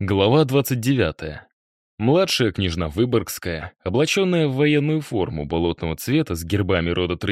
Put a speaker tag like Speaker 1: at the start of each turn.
Speaker 1: Глава 29. Младшая княжна Выборгская, облаченная в военную форму болотного цвета с гербами рода